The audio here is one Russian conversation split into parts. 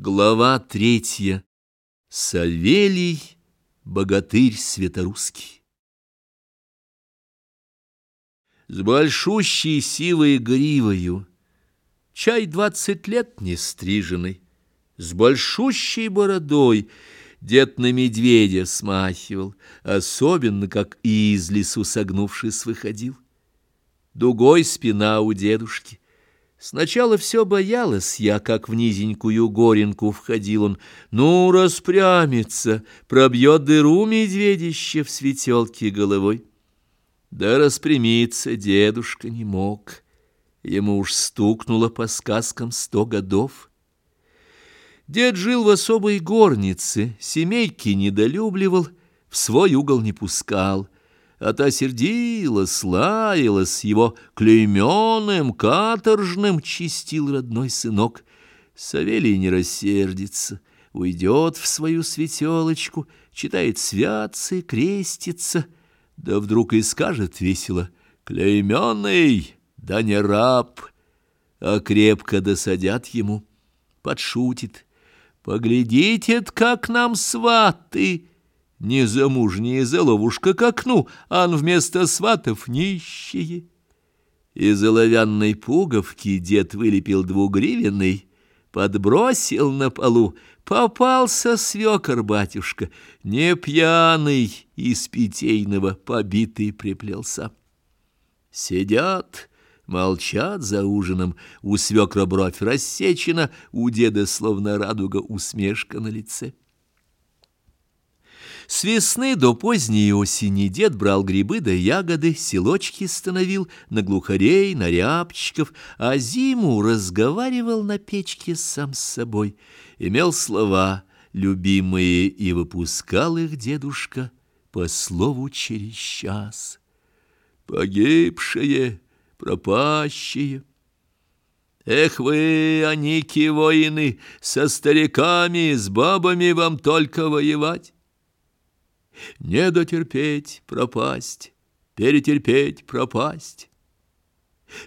Глава третья. Савелий, богатырь светорусский. С большущей сивой гривою, чай двадцать лет не стриженный, с большущей бородой дед на медведя смахивал, особенно как из лесу согнувшись выходил. Дугой спина у дедушки — Сначала все боялась я, как в низенькую горенку входил он. Ну, распрямится, пробьет дыру медведище в светелке головой. Да распрямиться дедушка не мог. Ему уж стукнуло по сказкам сто годов. Дед жил в особой горнице, семейки недолюбливал, в свой угол не пускал — а та сердилась, лаялась, его клейменным, каторжным чистил родной сынок. Савелий не рассердится, уйдет в свою светелочку, читает святцы, крестится, да вдруг и скажет весело «Клейменный, да не раб!» А крепко досадят ему, подшутит «Поглядите, как нам сваты!» Незамужняя заловушка к окну, ан вместо сватов нищие. Из оловянной пуговки дед вылепил двугривенный, подбросил на полу, попался свекор батюшка, не пьяный, из питейного побитый приплелся. Сидят, молчат за ужином, у свекра бровь рассечена, у деда словно радуга усмешка на лице. С весны до поздней осени дед брал грибы да ягоды, селочки становил, на глухарей, на рябчиков, а зиму разговаривал на печке сам с собой, имел слова любимые и выпускал их дедушка по слову через час. Погибшие, пропащие, Эх вы, аники воины, со стариками, с бабами вам только воевать. Не дотерпеть, пропасть, перетерпеть, пропасть.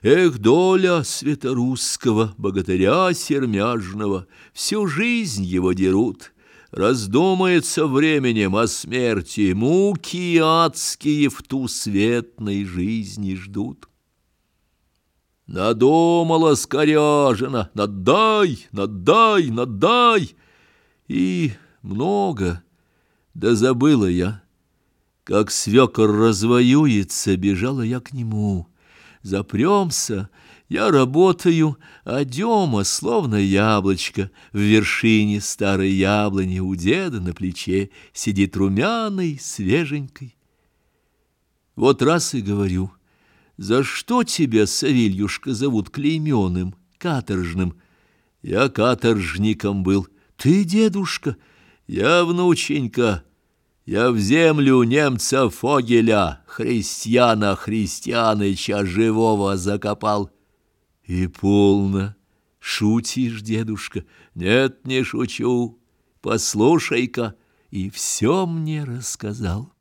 Эх, доля светорусского богатыря сермяжного, Всю жизнь его дерут, Раздумается временем о смерти, Муки адские в ту светной жизни ждут. Надумала скоряжена, надай, надай, надай, И много да забыла я, как свекор развоюется, бежала я к нему. Запремся, я работаю, а Дема, словно яблочко, в вершине старой яблони у деда на плече сидит румяный, свеженький. Вот раз и говорю, за что тебя, Савельюшка, зовут клейменным, каторжным? Я каторжником был, ты, дедушка, — я, внученька, я в землю немца Фогеля, христиана Христианыча живого закопал. И полно. Шутишь, дедушка? Нет, не шучу. Послушай-ка, и все мне рассказал.